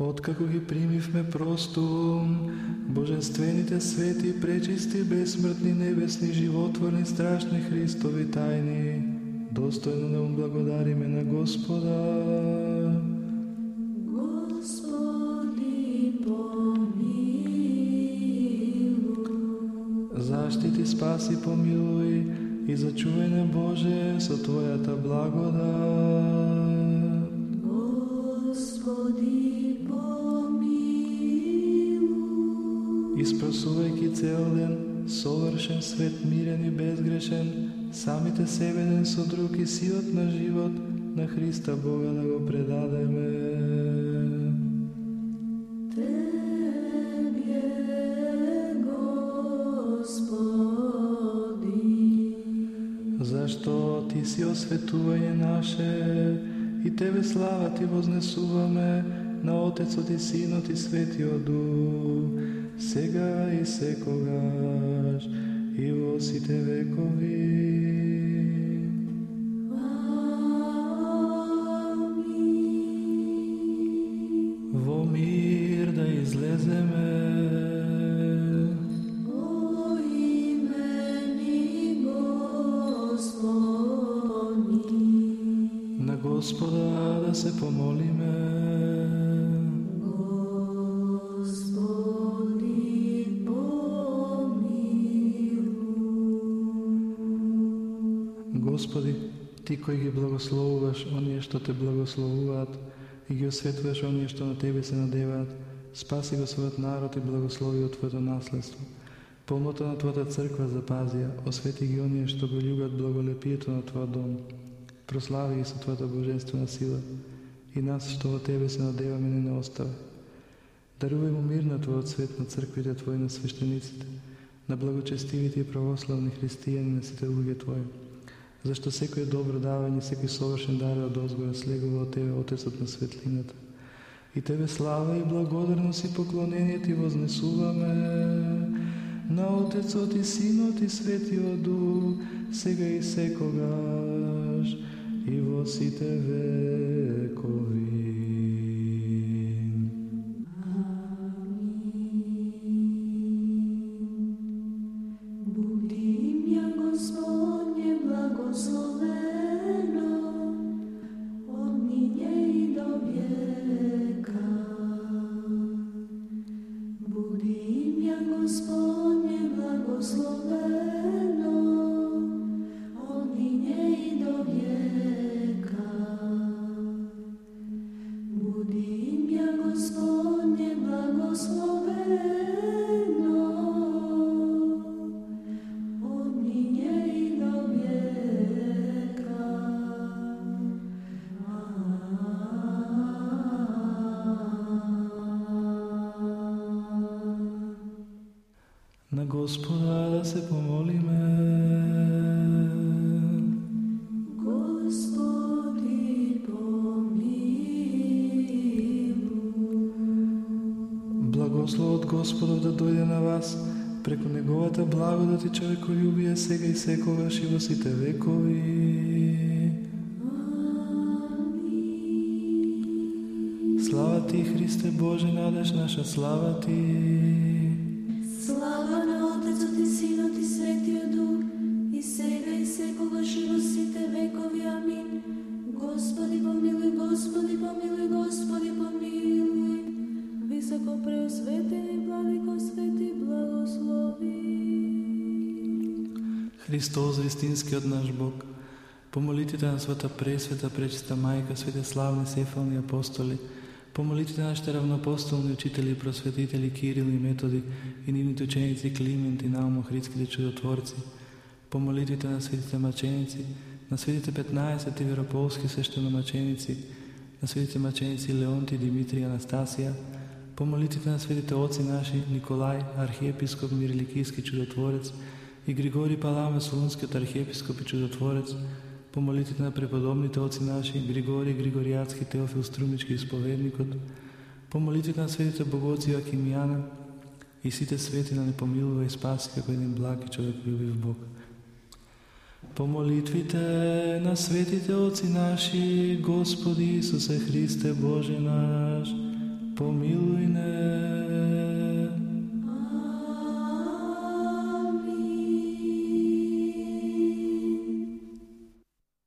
Откако ги примивме простум, божествените свети, пречисти, безсмртни, небесни, животворни, страшни Христови тајни, достојно да му благодариме на Господа. Господи, помилуј. Заштити, спаси, помилуј и зачувај не Боже со Твојата благодат. Испрасувајќи цел ден, совршен свет, мирен и безгрешен, самите себе ден со друг и силот на живот на Христа Бога да го предадеме. Зашто Ти си осветување наше и Тебе слава Ти вознесуваме на Отецот и Синот и Светиот Дух, сега и секогаш и во сите векови. Во мир да излеземе, О имени Господи. на Господа да се помолиме. Господи, Ти кој ги благословуваш оние што те благословуваат и ги осветуваш оние што на Тебе се надеваат, спаси го својот народ и благослови од Твоето наследство. Полнота на Твојата црква запазија, освети ги оние што го љубат благолепието на Твојот дом. Прослави ги со Твојата божествена сила и нас што во Тебе се надеваме не не остава. Дарувај му мир на Твојот свет на црквите Твои на свештениците, на благочестивите и православни христијани на сите луѓе Твои. Зашто секој добро давање, секој совршен дар од озгора слегува од Тебе, Отецот на светлината. И Тебе слава и благодарност и поклонение Ти вознесуваме на Отецот и Синот и Светиот Дух, сега и секогаш и во сите векови. Господа да се помолиме. Господи. Благословот Господов да дојде на вас преку неговата благодат и човеколюбие сега и секогаш и во сите векови. Слава ти, Христе Боже, надеж наша слава ти. Секогаш и во сите векови. Амин. Господи помилуј, Господи помилуј, Господи помилуј. Високо преосветени владико свети благослови. Христос, вистинскиот наш Бог, по молитите на Света Пресвета, Пречиста Мајка, свете славни сефални апостоли, по молитите на нашите равнопостолни учители и просветители Кирил и Методи и нивните ученици Климент и Наум Охридските чудотворци, Pomolitite na svetite mačenici, na svetite 15. Veropovski svešteno mačenici, na svetite mačenici Leonti, Dimitrija, Anastasija, pomolitite na svetite oci naši Nikolaj, arhijepiskop in religijski čudotvorec, i Grigorij Palame, solunski arhijepiskop i čudotvorec, pomolitite na prepodobnite oci naši Grigorij, Grigorijanski, Teofil Strumički, ispovednik, pomolitite na svetite bogoci Akimijana, Isite sveti na nepomiluva i spasi kako jedin blagi čovjek ljubiv Bog. По молитвите на светите оци наши, Господи Исусе Христе Боже наш, Помилуй